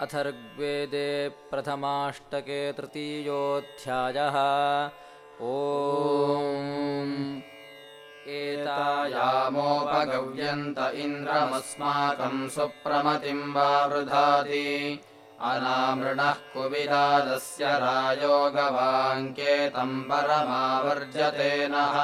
अथर्ग्वेदे प्रथमाष्टके तृतीयोऽध्यायः। ओ एतायामोपगव्यन्त इन्द्रमस्माकम् सुप्रमतिम् वा वृधाति। अनामृणः कुविदादस्य रायोगवाङ्केतम् परमावर्जते नः।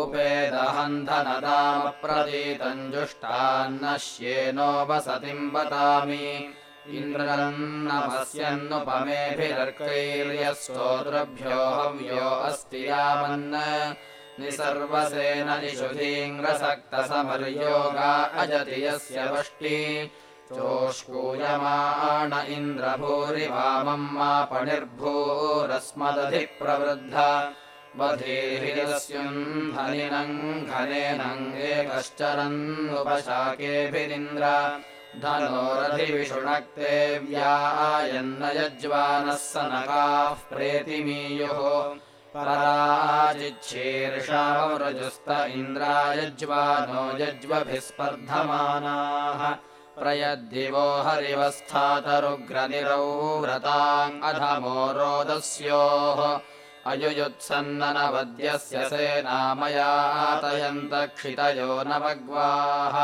उपेदहन्धनदामप्रतीतम् जुष्टान्नश्येनो वसतिम् वतामि इन्द्रन्नमस्यन्नुपमेभिरर्कैर्यस्तोत्रभ्यो हव्यो अस्ति यावन् निसर्वसेन निषुधीङ्ग्रसक्तसमर्योगा अजति यस्य वष्टि। चोष्कूयमाण इन्द्रभूरिवामम् मापणिर्भूरस्मदधिप्रवृद्ध वधीर्हिरस्युन्धनिनम् घनेनम् एकश्चरन्नुपशाकेभिरिन्द्र धनोरधिविषुणक्ते व्यायन्न यज्वानः सनकाः प्रेतिमीयुः। पराजिच्छीर्षावृजुस्त इन्द्रायज्वानो यज्वभिः स्पर्धमानाः प्रयद्दिवो हरिवस्थातरुग्रनिरौ व्रताङ्गधमो रोदस्योः। अयुयुत्सन्ननवद्यस्य सेनामयातयन्त क्षितयो नवग्वाः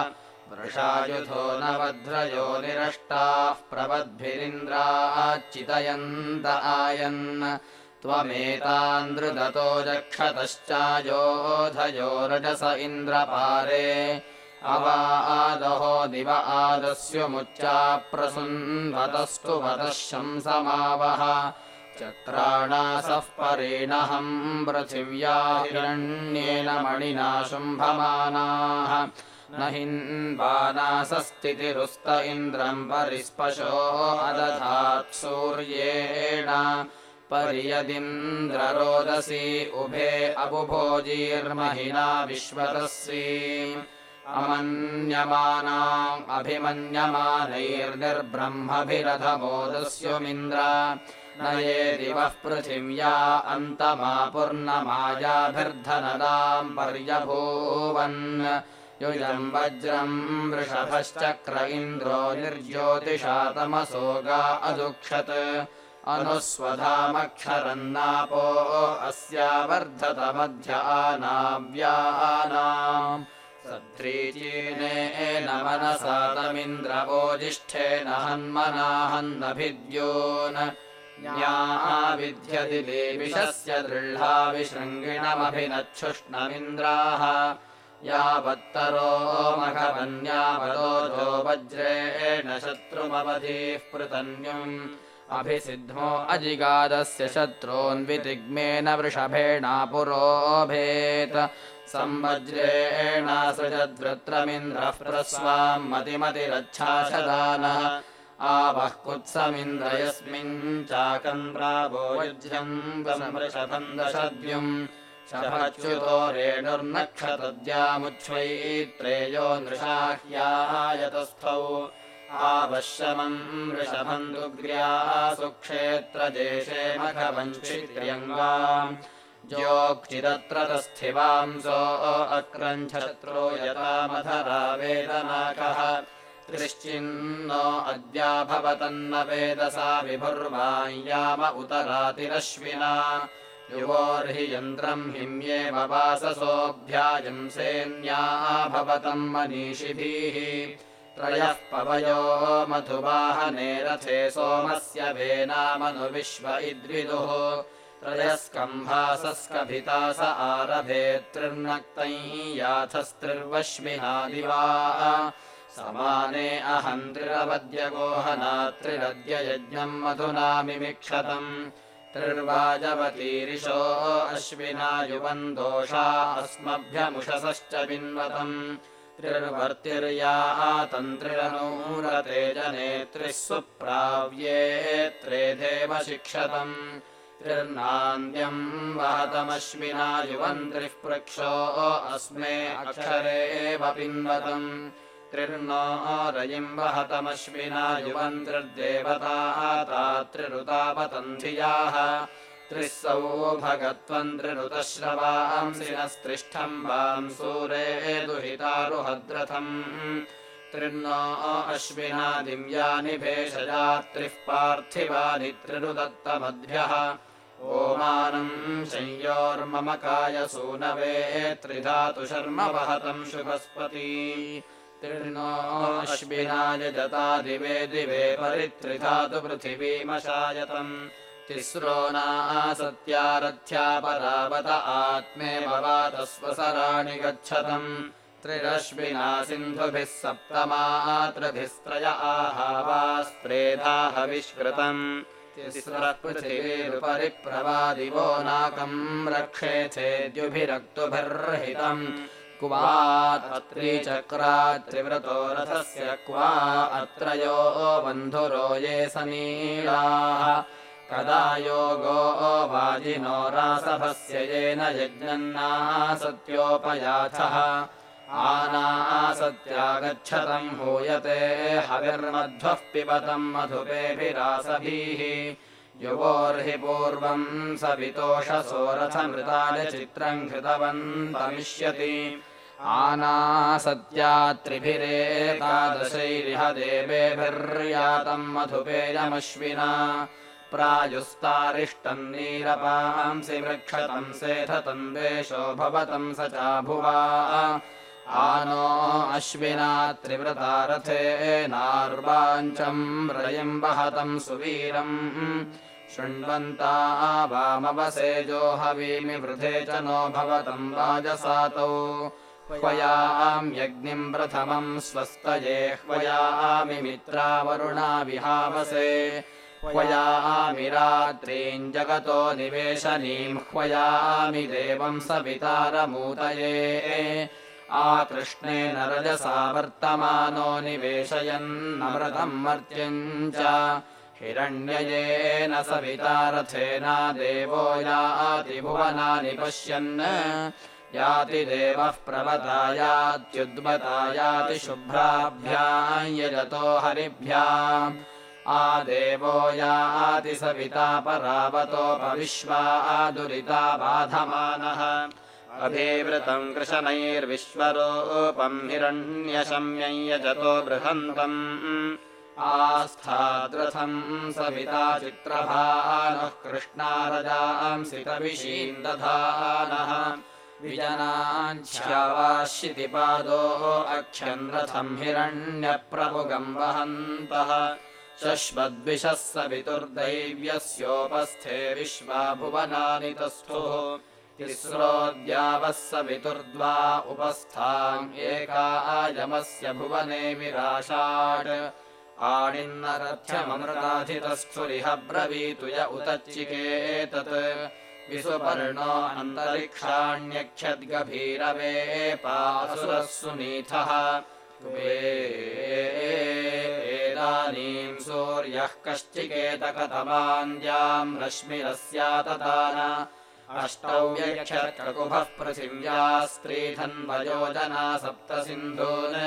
वृषायुधो नवध्रयो निरष्टाः प्रवद्भिरिन्द्राच्चितयन्त आयन्। त्वमेतान्दृदतो जक्षतश्चायोधयो रजस इन्द्रपारे। अवादहो दिव आदस्युमुच्चाप्रसुन्वतस्तु वतः शंसमावह। चक्राणासः परेणहम् पृथिव्या हिरण्येन मणिना शुम्भमानाः न हिन्वानासस्थितिरुस्त इन्द्रम् परिस्पशो अदधात् सूर्येण। पर्यदिन्द्ररोदसी उभे अबुभोजीर्महिना विश्वतस्वी। अमन्यमानाम् अभिमन्यमानैर्निर्ब्रह्मभिरथमोदस्युमिन्द्र न ये दिवः पृथिव्या अन्तमापुर्णमायाभिर्धनदाम् पर्यभूवन् युजम् वज्रम् वृषभश्चक्र इन्द्रो निर्ज्योतिषातमसोगा अदुक्षत्। अनुस्वधामक्षरन्नापो अस्यावर्धतमध्य आनाव्यानाम्। सत्रीचीनेन मनसातमिन्द्रवोजिष्ठेन हन्मनाहन्नभिद्योन्। न्याविध्यति देविशस्य दृढाविशृङ्गिणमभिनच्छुष्णमिन्द्राः यावत्तरो मघवन्यावरोधो वज्रेण शत्रुमवधिः पृतन्युम्। अभिसिद्धो अजिगादस्य शत्रोन्वितिग्मेन वृषभेणापुरोभेत् संवज्रेणासृजद्वृत्रमिन्द्रः प्रस्वाम् मतिमतिरच्छाशदानः। आवः कुत्समिन्द्र यस्मिन् चाकम् प्रावो वृषभम् दशद्युम् शभच्युतो रेणुर्नक्षतद्यामुच्छ्वैत्रेयो नृषाह्यायतस्थौ आवश्यमम् वृषभम् दुग्र्यासु क्षेत्रदेशे मघवञ्चित्र्यङ्गा ज्योक्चिदत्र तस्थिवांसो अक्रञ्छत्रो यतामधरा वेदनाकः त्रिश्चिन्नो अद्या भवतन्न वेदसा विभुर्वाञ्याम उतरातिरश्विना युवोर्हि यन्त्रम् हिम्येव वाससोऽभ्यायंसेन्या भवतम् मनीषिभिः। त्रयः पवयो मधुवाहने रथे सोमस्य वेनामनुविश्व इद्विदुः। त्रयस्कम्भासस्कभिता स आरभेत्रिर्नक्तै याथस्त्रिर्वश्मिनादिवा। समाने अहन्त्रिरवद्यगोहनात्रिरद्य यज्ञम् मधुना मिमिक्षतम् त्रिर्वाजवतीरिशो अश्विना युवन् दोषा अस्मभ्यमुषसश्च बिन्वतम्। त्रिर्वर्तिर्या तन्त्रिरनूरते जनेत्रिः सुप्राव्ये त्रेधेव शिक्षतम्। त्रिर्नान्द्यम् वहतमश्विना युवन्त्रिः पृक्षो अस्मे अक्षरेव पिन्वतम् त्रिर्नो रयिम् वहतमश्विना युवन्त्रिर्देवता त्रिरुतापतन्धियाः त्रिः सौभगत्वम् त्रिरुतश्रवांसिनस्त्रिष्ठम् वाम् सूरे दुहितारुहद्रथम्। त्रिर्नो अश्विना दिव्यानि भेषजा त्रिः पार्थिवानि त्रिरुदत्तमद्भ्यः ओमानम् संयोर्मम कायसूनवे त्रिधातु शर्म वहतम् शुभस्पती त्रिर्नो अश्विनाय जता दिवे दिवे परित्रिधातु पृथिवीमशायतम् तिस्रो नासत्यारथ्या परावत आत्मेव वातस्वसराणि गच्छतम्। त्रिरश्विना सिन्धुभिः सप्तमात्रभिस्त्रय आहावास्त्रेधाह विष्कृतम् तिस्रः पृथिवीरुपरि प्रवादिवो नाकम् रक्षेथेद्युभिरक्तुभिर्हितम् क्वा त्रिव्रतो रथस्य क्वा अत्रयो बन्धुरो ये सनीलाः कदा योगो वाजिनो रासभस्य येन यज्ञन्नासत्योपयाथः। आनासत्यागच्छतम् हूयते हविर्मध्वः पिबतम् मधुपेभिरासभिः। युवोर्हि पूर्वम् सवितोषसोरथमृतालचित्रम् घृतवन्तमिष्यति आनासत्या त्रिभिरेकादशैरिह देवेभिर्यातम् मधुपेयमश्विना प्रायुस्तारिष्टम् नीरपांसि मृक्षतम् सेधतम् देशो भवतम् स चाभुवा। आनो अश्विना त्रिव्रता रथेनार्वाञ्चम् रयिम् वहतम् सुवीरम् शृण्वन्ता वामवसेजो हवीमि वृधे च नो भवतम् वाजसातौ ह्वयाम् यज्ञिम् प्रथमम् स्वस्तये ह्वयामि मित्रावरुणा विहावसे। ह्वयामि रात्रीम् जगतो निवेशनीम् ह्वयामि देवम् सवितारमूतये। आकृष्णेन रजसा वर्तमानो निवेशयन्नमृतम् मर्त्यम् च हिरण्ययेन सवितारथेना देवो याति भुवनानि पश्यन् याति देवः प्रवतायात्युद्वता याति शुभ्राभ्याम् यजतो हरिभ्याम्। आदेवो याति सविता परावतोपविश्वा दुरिता बाधमानः। अभिवृतम् कृशनैर्विश्वरूपम् हिरण्यशम्यम् यजतो बृहन्तम्। आस्थाद्रथम् सविता चित्रभानः कृष्णारजांसि कविशीम् दधानः विजनाञ्छ्यावाश्चितिपादो अक्षम् रथम् हिरण्यप्रभुगम् वहन्तः। शश्वद्विषः सवितुर्दैव्यस्योपस्थे विश्वा भुवनानि तस्थुः तिस्रोऽद्यावः सवितुर्द्वा उपस्थाम् एकायमस्य भुवने विराशाट् आणिन्नरथ्यममृताधितस्थुरिह ब्रवीतु य उतच्चिकेतत् विसुपर्णो अन्तरिक्षाण्यक्षद्गभीरवेपासुरः सुनीथः वेदानीम् सूर्यः कश्चिकेतकतमान्द्याम् रश्मिरस्याततान। अष्टौ व्यक्षत्ककुभः पृथिव्या स्त्रीधन्वयोजना सप्तसिन्धून्।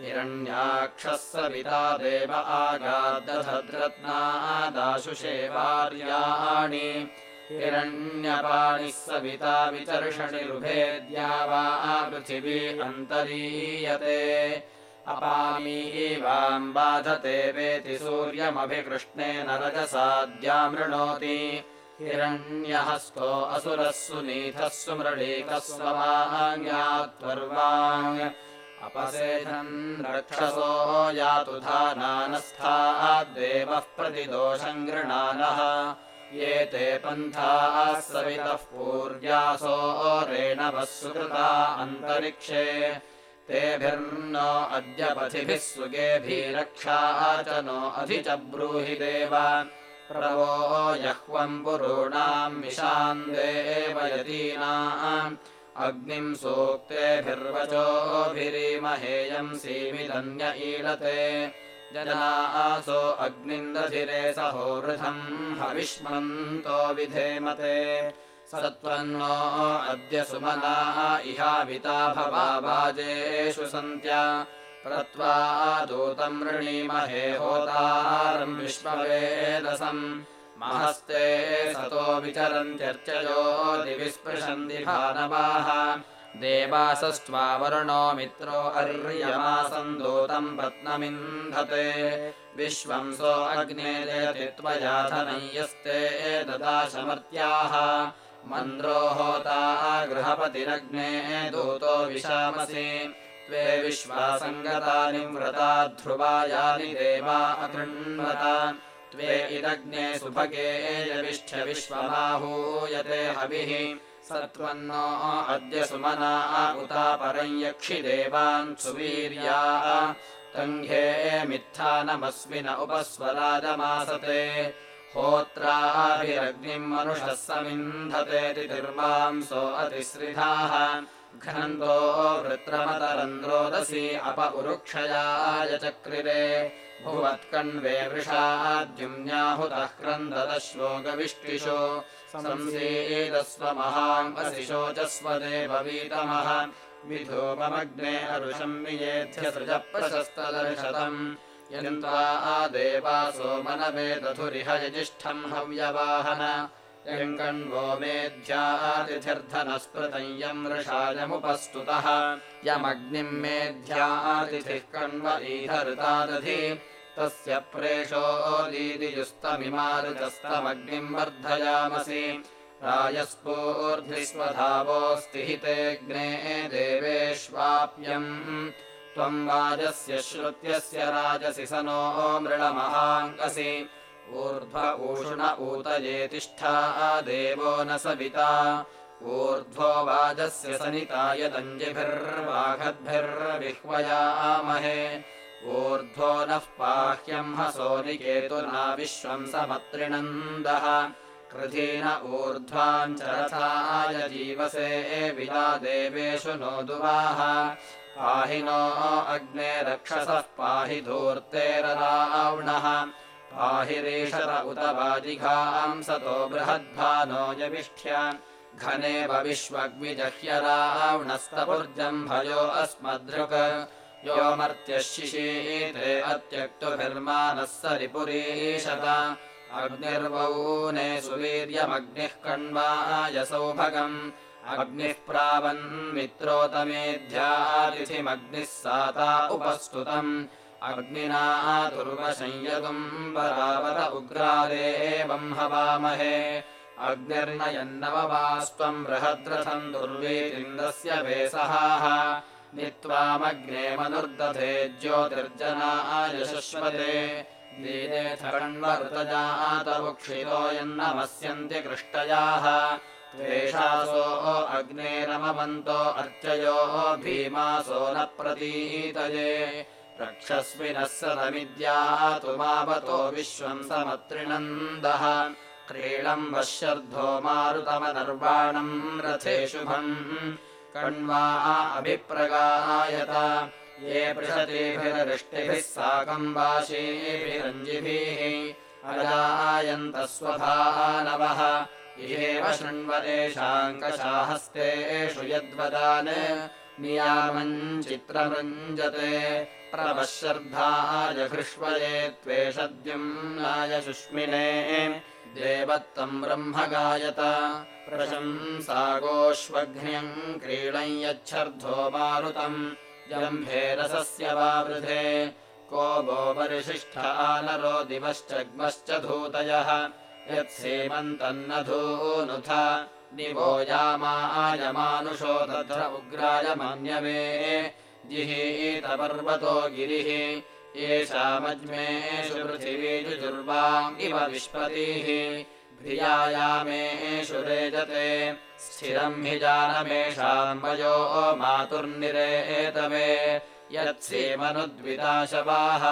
हिरण्याक्षः सविता देव आगादधद्रत्नादाशुषे वार्याणि हिरण्यपाणिः सविता विचर्षणिरुभेद्या वा पृथिवी अन्तरीयते। अपामीवाम् बाधते वेति सूर्यमभिकृष्णेन रजसाद्यामृणोति हिरण्यहस्तो असुरः सुनीथः सुमृळीकः स्वमाङ्यात्वर्वाङ् अपसेधन् रक्षसो यातु धानानस्थाद्देवः प्रतिदोषम् गृणानः ये ते पन्थाः सवितः पूर्यासो रेणवः सुकृता अन्तरिक्षे। तेभिर्नो अद्य पथिभिः सुगेभिरक्षा च नो अधि च ब्रूहि देव। प्रवो यह्वम् पुरूणाम् विशान् देवयतीनाम् अग्निम् सूक्तेभिर्वचोभिरीमहेयम् सीमिदन्य ईलते जनासो अग्निन्दधिरे सहोवृथम् हविष्मन्तो विधेमते। सत्त्वन्नो अद्य सुमना इहाविता भवाजेषु सन्त्या। प्रत्वा दूतम् ऋणीमहे होतारम् विश्ववेदसम्। महस्ते सतो विचरन्त्यर्चयो दिविस्पृशन्ति भानवाः देवासस्त्वा वरुणो मित्रो अर्यमासम् पत्नमिन्धते विश्वम् सो अग्ने त्वया धनय्यस्ते ददाशमर्त्याः। मन्द्रो होता गृहपतिरग्ने दूतो विशामसि। त्वे विश्वासङ्गतानि व्रता ध्रुवायानि देवा अकृण्वत। त्वे इदग्ने सुभगे यविष्ठ्य विश्वमाहूयते हविः सत्त्वन्नो अद्य सुमना उता परम् यक्षि देवान् सुवीर्या। तङ्घे मित्थानमस्मिन उपस्वराजमासते। होत्राभिरग्निम् मनुषः समिन्धते तिर्मांसो अतिश्रिधाः घनन्तो वृत्रमतरन्द्रोदसी अप उरुक्षयाय चक्रिरे भुवत्कण्वे वृषाद्युम्न्याहुतः क्रन्ददश्वो गविष्टिषो संसीदस्व महाङ्गसि शोचस्व देववीतमः विधूपमग्ने अरुषम् वियेध्य सृज प्रशस्तदर्शतम् यन्त्वा देवासो मनवेदधुरिह यजिष्ठम् हव्यवाहन यङ्कण्वो मेध्यातिथिर्धनस्पृतम् यम् वृषायमुपस्तुतः यमग्निम् मेध्यातिथिः कण्व ईहरुतादधि तस्य प्रेषोदीदियुस्तमिमारुतस्तमग्निम् वर्धयामसि। रायस्फूर्ध्विस्वधावोऽस्ति हितेऽग्ने देवेष्वाप्यम्। त्वम् वाजस्य श्रुत्यस्य राजसि स नो मृळमहाङ्कसि ऊर्ध्व ऊष्ण ऊतये तिष्ठा देवो न सविता। ऊर्ध्वो वाजस्य सनिता यदञ्जिभिर्वाघद्भिर्विह्वयामहे ऊर्ध्वो नः पाह्यम् हसोनिकेतुना विश्वम् समत्रिणन्दः कृधीन ऊर्ध्वाञ्चरथाय जीवसे विला देवेषु नो दुवाः। पाहि नो अग्ने रक्षसः पाहि धूर्तेररावणः पाहि रेषर उत वाजिघांसतो बृहद्भानो यविष्ठ्य घनेव विश्वग्विजह्यरावणस्तपुर्जम् भयो अस्मदृक् यो मर्त्यः शिशीते अत्यक्तुभिर्मानः सरिपुरीशत। अग्निर्वौने सुवीर्यमग्निः कण्वाय सौभगम्। अग्निः प्रावन्मित्रोतमेध्यातिथिमग्निः साता उपस्तुतम् अग्निना दुर्वशंयतुम् परावर उग्रादेवम् हवामहे। अग्निर्नयन्नववास्त्वम् बृहद्रथम् दुर्वीरिन्दस्य वेसहाः। नित्वामग्ने मनुर्दधे ज्योतिर्जनाय शश्वते दीनेथकण्वऋतजातवुक्षितो यन्नमस्यन्ति कृष्टयाः। त्वेषासो अग्ने रमवन्तो अर्चयो भीमासो न प्रतीतये रक्षस्विनः सदमिद्यातुमावतो विश्वम् समत्रिणन्दः क्रीडम् वश्यर्धो मारुतमनर्वाणम् रथे शुभम्। कण्वा अभिप्रगायत। ये पृषतीभिररिष्टिभिः साकम् वाशीभिरञ्जिभिः। अजायन्तः स्वभानवः। इहेव शृण्वतेषाङ्कशाहस्तेषु यद्वदान् चित्रमृञ्जते प्रवश्यर्धाय हृष्वये त्वेषद्युम्नाय शुष्मिने। देवत्तम् ब्रह्म गायत प्रशंसागोष्वघ्न्यम् क्रीडम् यच्छर्धो मारुतम्। जम्भेरसस्य वावृधे। को वो परिशिष्ठानरो दिवश्चग्मश्च धूतयः यत्सेमन्तन्नधूनुथ निवो यामायमानुषो तत्र उग्राय मन्यवे जिहीतपर्वतो गिरिः येषामज्मेषु इव विश्पतिः भियायामेषु रेजते स्थिरम् हि जानमेषाम् वयो मातुर्निरेतवे यत्सेमनुद्विताशवाः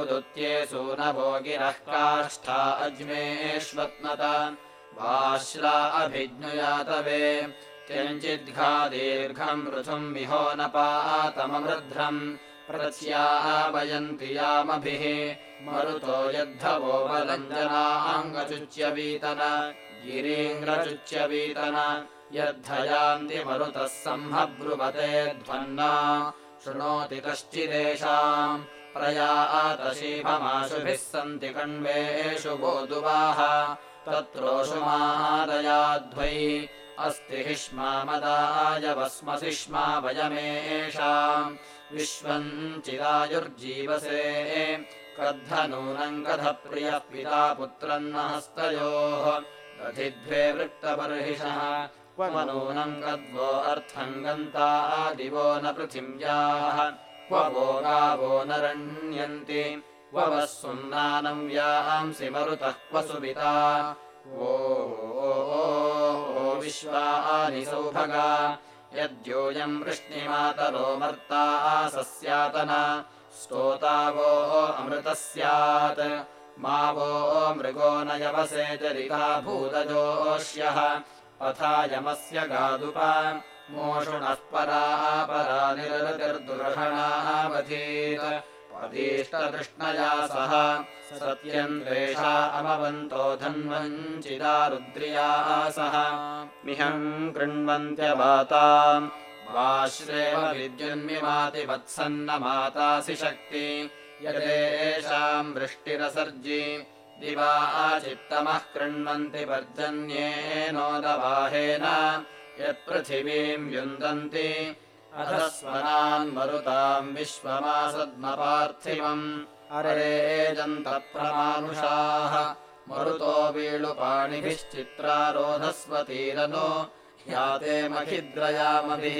उदुत्ये सूनभो गिरः काष्ठा अज्मेष्वत्नत वाश्ला अभिज्ञुयातवे त्यञ्चिद्घा दीर्घम् पृथुम् विहो न पातमवृध्रम् प्रत्यावयन्ति यामभिः। मरुतो यद्धवो बलञ्जनाङ्गचुच्यवीतन गिरीङ्ग्रचुच्यवीतन यद्धयान्ति मरुतः संहब्रुवते ध्वन्ना। शृणोति कश्चिदेषाम्। प्रयातशीभमाशुभिः सन्ति कण्वेषु गोदुवाः तत्रोषुमादयाध्वै अस्ति हिष्मामदाय वस्मसिष्मा वयमेषाम्। विश्वम् चिरायुर्जीवसे कद्धनूनम् कथप्रियः पिता पुत्रम् न हस्तयोः दधिद्वे वृत्तबर्हिषः क्व नूनम् कद्वो अर्थम् गन्ता दिवो न पृथिव्याः। क्व वो गावो न रण्यन्ति क्व वः सुम्नानम् व्यांसि मरुतः क्व सुविता वो विश्वानि सौभगा। यद्योऽयम् वृष्णिमातरो मर्ता सस्यातना स्तोतावो अमृतः स्यात्। मा वो मृगो न यवसे चरिता भूतजोष्यः अथा यमस्य गादुपा। मोषुणः परा निरतिर्दुर्हणावधीत् पदीष्टतृष्णया सह। सत्यम् द्वेषा अमवन्तो धन्वञ्चिदा रुद्रिया सह। मिहम् कृण्वन्त्यवाताम् वाश्रेव विद्युन्मिमाति वत्सन्न मातासि शक्ति। यदेषाम् वृष्टिरसर्जि। दिवा चित्तमः कृण्वन्ति पर्जन्येनोदवाहेन। यत्पृथिवीम् युन्दन्ति अधस्वनान् मरुताम् विश्वमासद्मपार्थिवम् अरेजन्तप्रमानुषाः मरुतो वीळुपाणिभिश्चित्रारोधस्वतीरनो ह्याते मखिद्रयामभिः।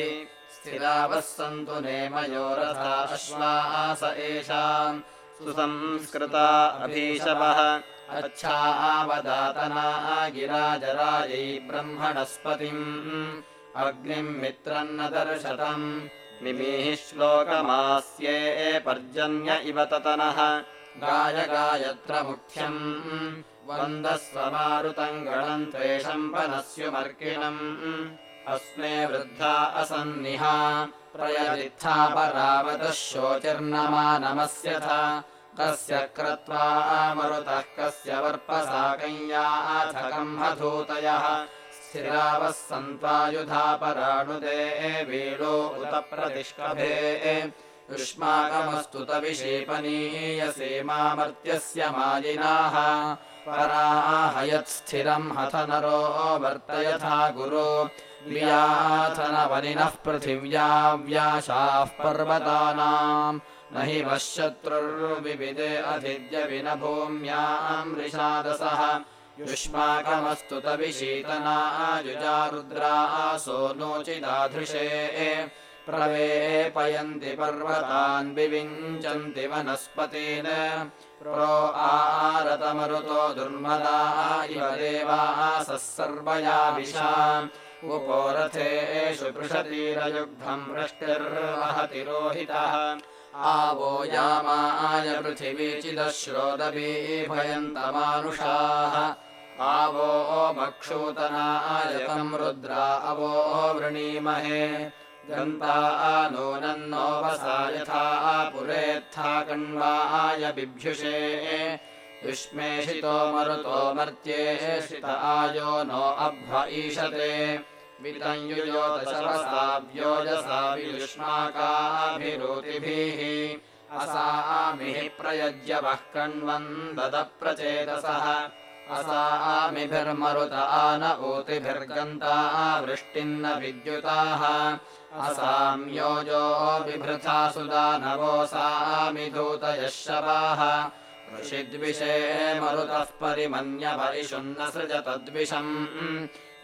स्थिरावः सन्तु नेमयोरथा अश्वास एषाम्। सुसंस्कृता अभीशवः अच्छा आवदातना गिराजरायै ब्रह्मणस्पतिम् अग्निम् मित्रम् न दर्शतम् निमीः श्लोकमास्ये पर्जन्य इव ततनः। गायगायत्र मुख्यम् वन्दस्वमारुतम् गणम् त्वेषम् वनस्युमर्किणम् अस्मे वृद्धा असन्निहा। प्रयदित्था परावतः शोचिर्नमानमस्यथ। कस्य क्रत्वा मरुतः कस्य वर्पसाकञ्याथकम् हधूतयः स्थिरावः सन्त्वायुधा पराणुदे वीळो उत प्रतिष्कभे युष्माकमस्तुत विषेपनीयसीमामर्त्यस्य मायिनाः पराहयत्स्थिरम् हथ नरो वर्तयथा गुरो। व्याथनवनिनः पृथिव्या व्याशाः पर्वतानाम् न हि वः शत्रुर्विविदे अधिद्यविन भूम्याम् ऋषादसः युष्माकमस्तुतविशीतनायुजा रुद्रासो नोचिदाधृशे प्रवेपयन्ति पर्वतान् विविञ्चन्ति वनस्पतीन्। प्रो आरतमरुतो दुर्मदा इव देवासः सर्वया विशा। उपोरथेषु पृषतीरयुग्धम् वृष्टिर्वहति रोहितः। आवो यामाय पृथिवी चिदश्रोदबीभयन्तमानुषाः आवो मक्षूतनायतम् रुद्रा अवो वृणीमहे। गन्ता नूनन्नो वसा यथा पुरेत्था कण्वाय बिभ्युषे। युष्मेषितो मरुतो मर्त्येषित आयो नो अभ्व ईशते वितञ्युयोदशवसाव्योजसा वियुष्माकाभिरोतिभिः असामिः प्रयज्य वः कण्वन् ददप्रचेतसः असामिभिर्मरुत आन ऊतिभिर्गन्ता वृष्टिन्न विद्युताः। असाम्योजो बिभृथा सुदानवोऽसामिधूतयः शवाः ऋषिद्विषे मरुतः परिमन्य परिशुन्न सृज तद्विषम्।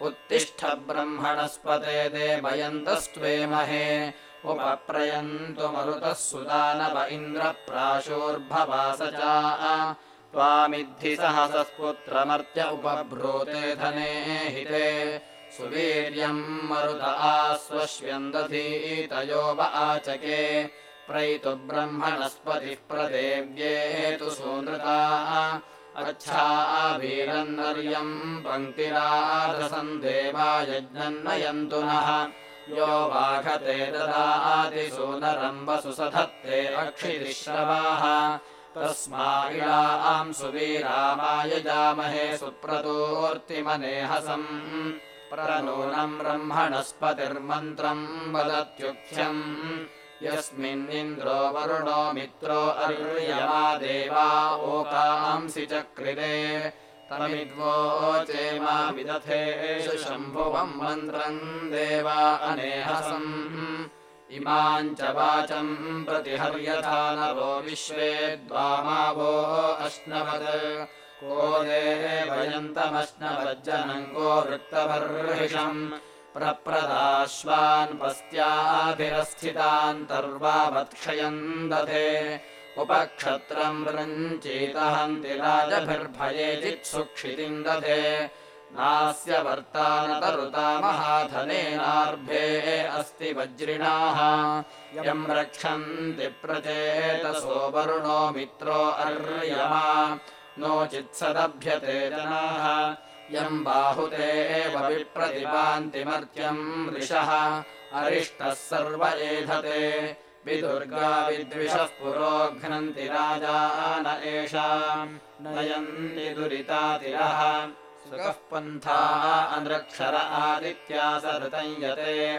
उत्तिष्ठ ब्रह्मणस्पते देवयन्तस्त्वेमहे उपप्रयन्तु मरुतः सुदानव इन्द्रप्राशोर्भवास च त्वामिद्धि सहसस्पुत्रमर्त्य उपब्रूते धने हिते। सुवीर्यम् मरुत आस्वश्व्यन्दधीतयो व आचके। प्रैतु ब्रह्मणस्पतिः प्रदेव्येतु सूनृता। अच्छावीरन्नर्यम् पङ्क्तिराधसम् देवायज्ञन्नयन्तु नः। यो वाघते ददातिसूनरम् वसुसधत्ते अक्षितिश्रवाः तस्मा इळाम् सुवीरामायजामहे सुप्रतोर्तिमनेहसम्। प्रनूनम् ब्रह्मणस्पतिर्मन्त्रम् वदत्युक्ष्यम् यस्मिन्निन्द्रो वरुणो मित्रो अर्यमा देवा ओकांसि चक्रिरे तमिद्वोचेमा विदथेषु शम्भुवम् मन्त्रम् देवा अनेहसम् इमाम् च वाचम् प्रतिहर्यथा नरो विश्वे द्वामावो अश्नवत्। को देवयन्तमश्नवज्जनम् को वृत्तबर्हिषम् प्रप्रदाश्वान् पस्त्याभिरस्थितान्तर्वावत्क्षयम् दधे उपक्षत्रम् रञ्चेतहन्ति राजभिर्भये चित्सुक्षितिम् दधे नास्य वर्तानतरुता महाधनेनार्भे अस्ति वज्रिणाः। यम् रक्षन्ति प्रचेतसो वरुणो मित्रो अर्यमा। नोचित्सदभ्यते जनाः। यम् बाहुते एव विप्रतिपान्तिमर्त्यम् ऋषः। अरिष्टः सर्व एधते। विदुर्गा विद्विषः पुरोघ्नन्ति राजान एषाम् नयन्ति दुरितातिरः सुखः पन्था अनृक्षर आदित्या सऋतञ्यते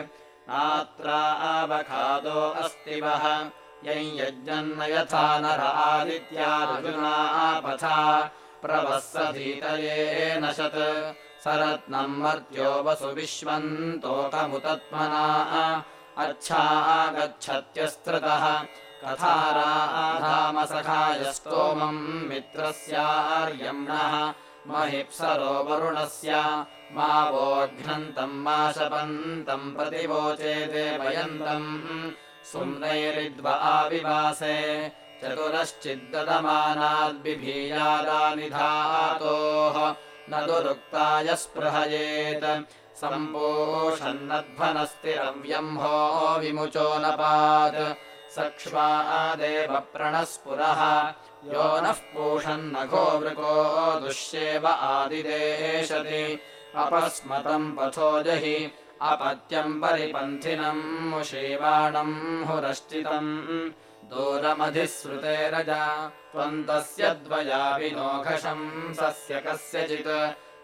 नात्रावखादो अस्ति वः। यम् यज्ञन्न यथा नर आदित्यार्जुना पथा प्रवस्सधीतयेन शत् सरत्नम् मर्त्यो वसु विश्वन्तोकमुतत्मना। अच्छागच्छत्यस्त्रतः कथाराधामसखाय स्तोमम् मित्रस्यार्यम्णः महिप्सरो वरुणस्य मा वोघ्नन्तम् मा शपन्तम् प्रतिवोचे देवयन्तम् सुम्नैरिद्व आविवासे चतुरश्चिद्दमानाद्बिभीयादानिधातोः न दुरुक्ताय स्पृहयेत्। सम्पोषन्नध्वनस्तिरव्यम्भो विमुचो न पात् सक्ष्वादेव प्रणस्पुरः यो नः पूषन्नघो वृको दुष्येव आदिदेशति। अपस्मतम् पथो जहि अपत्यम् परिपन्थिनम् मुषीवाणम् हुरश्चितम्। दूरमधिश्रुते रजा त्वन्तस्य द्वया विनोघशम् सस्य कस्यचित्।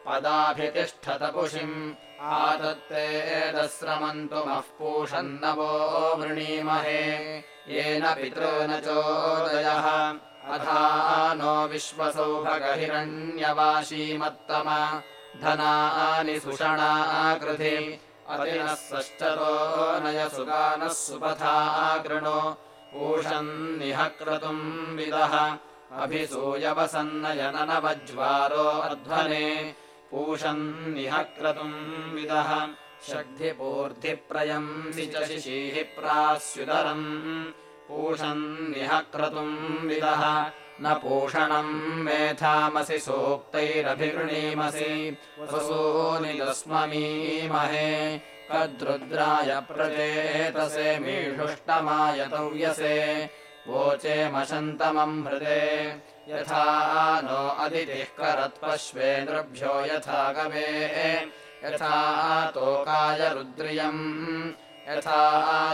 पदाभितिष्ठतपुषिम् आदत्ते दस्रमन्तु मः पूषन्नवो वृणीमहे। येन पितृ न चोदयः अथा नो विश्वसौभगहिरण्यवाशीमत्तम। धनानि सुषणाकृति। अतिनः सश्चतो नय सुगानः सुपथा कृणो पूषन्निह क्रतुम् विदः। अभिसूयवसन्नयननवज्वारो अध्वने पूषन्निह क्रतुम् विदः। शक्तिपूर्तिप्रयंसि च शिशीः प्रास्युदरम् पूषन्निह क्रतुम् विदः। न पूषणम् मेधामसि सूक्तैरभिगृणीमसि। वसूनिदस्ममीमहे कद्रुद्राय प्रचेतसे मीषुष्टमायतव्यसे। वोचे मशन्तमम् हृदे। यथा नो अदितिः करत्पश्वेन्द्रभ्यो यथा गवे। यथा तोकाय रुद्रियम् यथा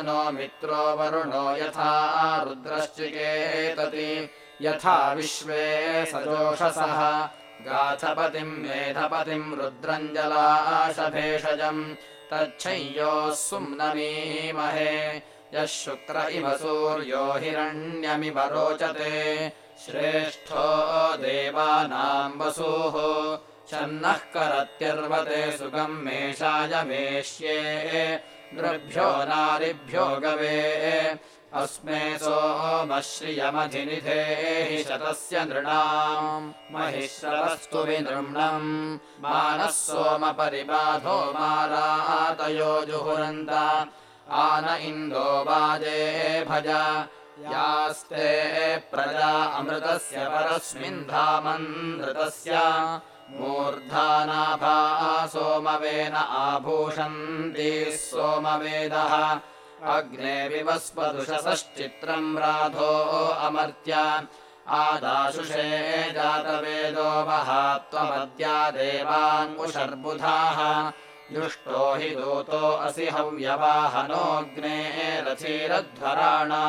नो मित्रो वरुणो यथा रुद्रश्चिकेतति यथा विश्वे सजोषसः गाथपतिम् मेधपतिम् रुद्रञ्जलाशभेषजम् तच्छय्योः सुम्नमीमहे यः शुक्र इव सूर्यो हिरण्यमिव रोचते श्रेष्ठो देवानाम् वसूः शन्नः करत्यर्वते सुगम् मेषाय मेष्ये नृभ्यो नारिभ्यो गवे। अस्मे सोमश्रियमधिनिधेहि शतस्य नृणाम्। महिश्रवस्तु विनृम्णम्। मानः सोमपरिबाधो मारातयो जुहुरन्त। आन इन्दो वाजे भज। यास्ते प्रजा अमृतस्य परस्मिन् धामन्धृतस्य मूर्धानाभा सोमवेन आभूषन्ति सोमवेदः। अग्ने विवस्पदुषसश्चित्रम् राधो अमर्त्य। आदाशुषे जातवेदो वहात्वमद्या देवाङ्कुशर्बुधाः युष्टो हि दूतो असि हव्यवाहनोऽग्ने रथीरध्वराणा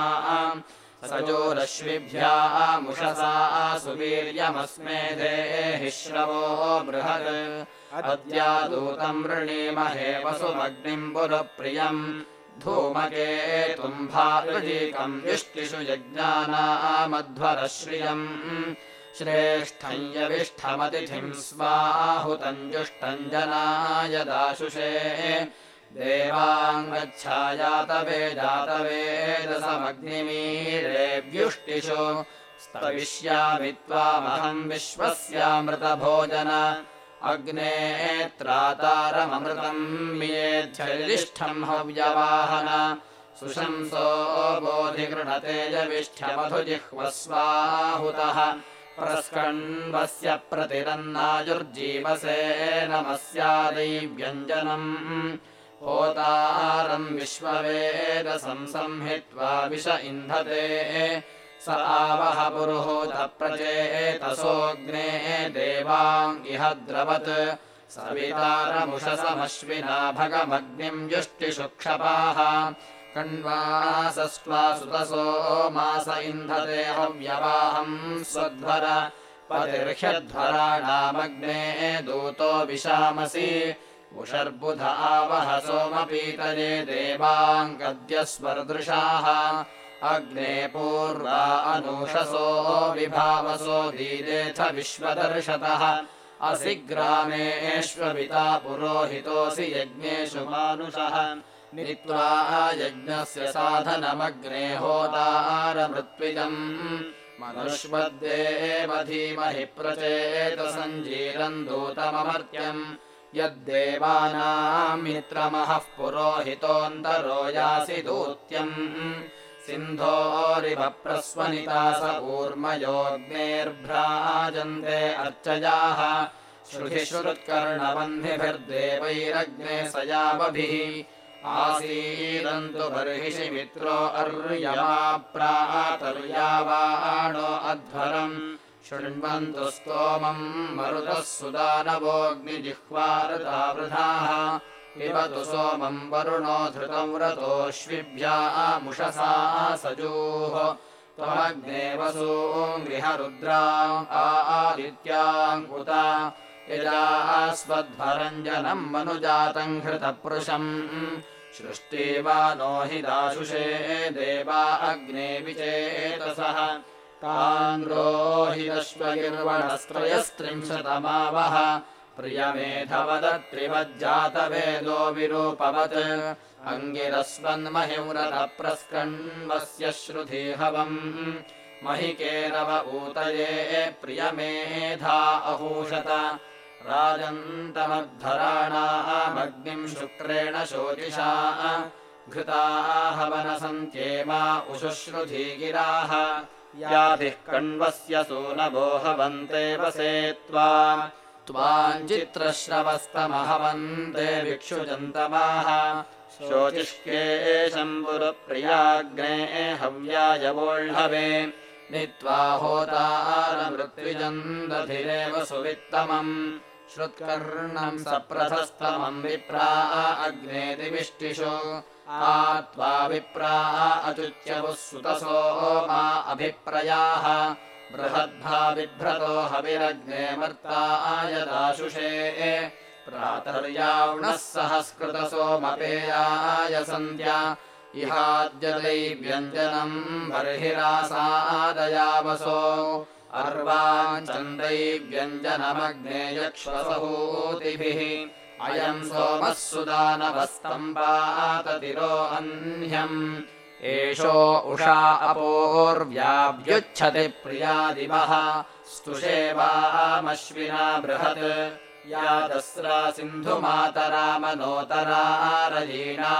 सजोरश्विभ्यामुषसा सुवीर्यमस्मे देहि श्रवो बृहत्। अद्यादूतम् वृणीमहे वसुमग्निम् पुरप्रियम् धूमके तुम्भार्जीकम् युष्टिषु यज्ञानामध्वरश्रियम्। श्रेष्ठम् यविष्ठमतिथिम् स्वाहुतम् जुष्टम् जनाय दाशुषे देवाङ्गच्छायातवे जातवेदसमग्निमीरेव्युष्टिषु स्तविष्यामि त्वामहम् विश्वस्यामृतभोजन। अग्नेत्रातारममृतम् मेध्यरिष्ठम् हव्यवाहन। सुशंसो बोधिगृणते जविष्ठमधुजिह्वस्वाहुतः प्रस्कण्वस्य प्रतिरन्नायुर्जीवसे नमस्यादैव्यञ्जनम् होतारम् विश्ववेदसंसंहित्वा विष इन्धते। स आवह पुरुहूतप्रचेतसोऽग्ने देवाम् इह द्रवत् सवितारमुषसमश्विना भगमग्निम् युष्टिषुक्षपाः कण्वासस्त्वा सुतसो मास इन्धते हव्यवाहम् स्वध्वर। पतिर्ह्यध्वराणामग्ने दूतो विशामसि उषर्बुध आवह सोमपीतये देवाङ्गद्यस्वर्दृशाः अग्ने पूर्वा अनूषसो विभावसो दीदेथ विश्वदर्शतः। असि ग्रामेष्वपिता पुरोहितोऽसि यज्ञेषु मानुषः। नीत्वा यज्ञस्य साधनमग्ने होतारमृत्विजम् मनुष्मद्देव धीमहि प्रचेतसञ्जीरम् दूतममर्त्यम् यद्देवानाम् मित्रमहः पुरोहितोऽन्तरो सिन्धोरिव प्रस्वनिता स ऊर्मयोऽग्नेर्भ्राजन्ते अर्चयाः। श्रुतिश्रुत्कर्णबन्धिभिर्देवैरग्ने स यावभिः। आसीदन्तु बर्हिषि मित्रो अर्यमाप्रातर्यावाणो अध्वरम् शृण्वन्तु स्तोमम् मरुतः सुदानवोऽग्निजिह्वारतावृधाः पिबतु सोमम् वरुणो धृतम् व्रतोऽश्विभ्यामुषसा सजूः। त्वमग्ने वसूम् गृहरुद्रा आदित्याङ्कुत यजास्वध्वरञ्जनम् मनुजातम् घृतपृशम्। सृष्टिवानो हि दाशुषे देवा अग्ने विचेतसः तान्द्रोहिरश्वगिर्वणस्त्रयस्त्रिंशतमावः प्रियमेधवदत्रिवज्जातवेदो विरूपवत्। अङ्गिरस्वन्महिव्रतप्रस्कण्वस्य श्रुधिहवम् महिकेरव ऊतये प्रियमेधा अहूषत। राजन्तमद्धराणामग्निम् शुक्रेण शोचिषा। घृताहवनसन्त्येमा उशुश्रुधी गिराः याभिः कण्वस्य सूनभो हवन्ते वसे त्वा त्वाञ्चित्रश्रवस्तमहवन्ते भिक्षुजन्तमाः। शोचिष्के शम्बुरप्रियाग्ने हव्याय वोढ्हवे नीत्वा होतारमृत्विजन्दधिरेव सुवित्तमम् श्रुत्कर्णम् सप्रथस्तमम् विप्रा अग्ने दिविष्टिषु। आत्वा विप्रा अचुच्यवुः सुतसो मा अभिप्रयाः। बृहद्भा बिभ्रतो हविरग्ने मर्ताय दाशुषे प्रातर्यावणः सहस्कृतसोमपेयाय सन्ध्या। इहाद्यदै व्यञ्जनम् बर्हिरासादयावसो अर्वाञ्चन्दै व्यञ्जनमग्ने यक्ष्वसहूतिभिः अयम् सोमः सुदानवस्तम्बाततिरो अह्न्यम् एषो उषा अपोर्व्याव्युच्छति प्रियादिवः। स्तुषेवामश्विना बृहत्। या दस्रा सिन्धुमातरामनोतरारयीणा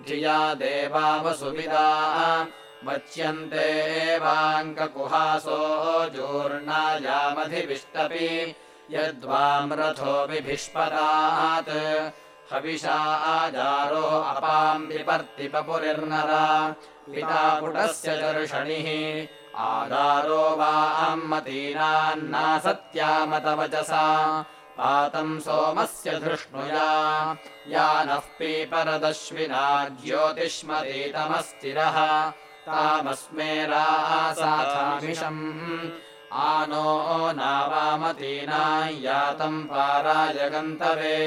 धिया देवावसुविदा वच्यन्ते वाङ्ककुहासो जूर्णायामधिविष्टपि यद्वाम्रथो विभिष्पदात्। हविषा आजारो अपाम् विपर्तिपपुरिर्नरा। पिता पुटस्य दर्शणिः आधारो वाम्मतीनान्नासत्यामतवचसा पातम् सोमस्य धृष्णुया। या नः पीपरदश्विना ज्योतिष्मतीतमस्तिरः तामस्मे रासाथामिषम् आनो नावामतीना यातम् पाराय गन्तवे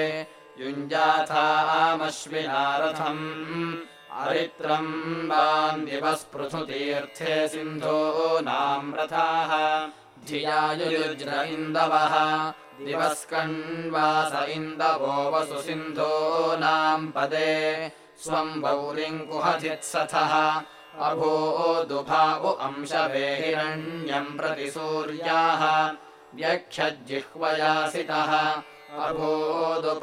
युञ्जाथामश्विनारथम् अरित्रम् वान्दिवः स्पृथुतीर्थे सिन्धो नाम् रथाः धियायुयुज्र इन्दवः। दिवस्कण्वास इन्दवो वसु सिन्धूनाम् पदे स्वम् वौरिङ्कुहधित्सथः अभूदुभा उ अंशवे हिरण्यम् प्रति सूर्याः व्यक्षज्जिह्वयासितः। अभूदुपारमेतवे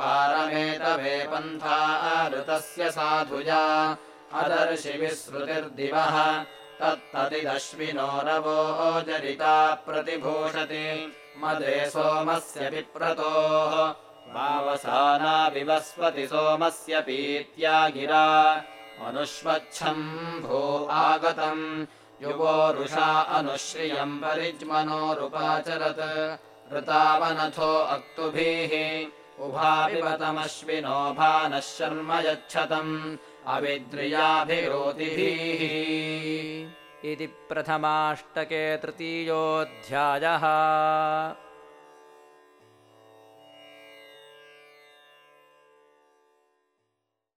पन्था ऋतस्य साधुजा अदर्शिविश्रुतिर्दिवः तत्तदिदश्विनो रवो जरिता प्रतिभूषति। मदे सोमस्य विप्रतोः वावसाना विवस्वति सोमस्य पीत्या गिरा अनुष्वच्छम् भू आगतम्। युवोरुषा अनुश्रियम् परिज्मनोरुपाचरत्। ऋतावनथो अक्तुभिः। उभापिबतमश्विनो भानः शर्म यच्छतम्। अविद्रियाभिरोतिभिः। इति प्रथमाष्टके तृतीयोऽध्यायः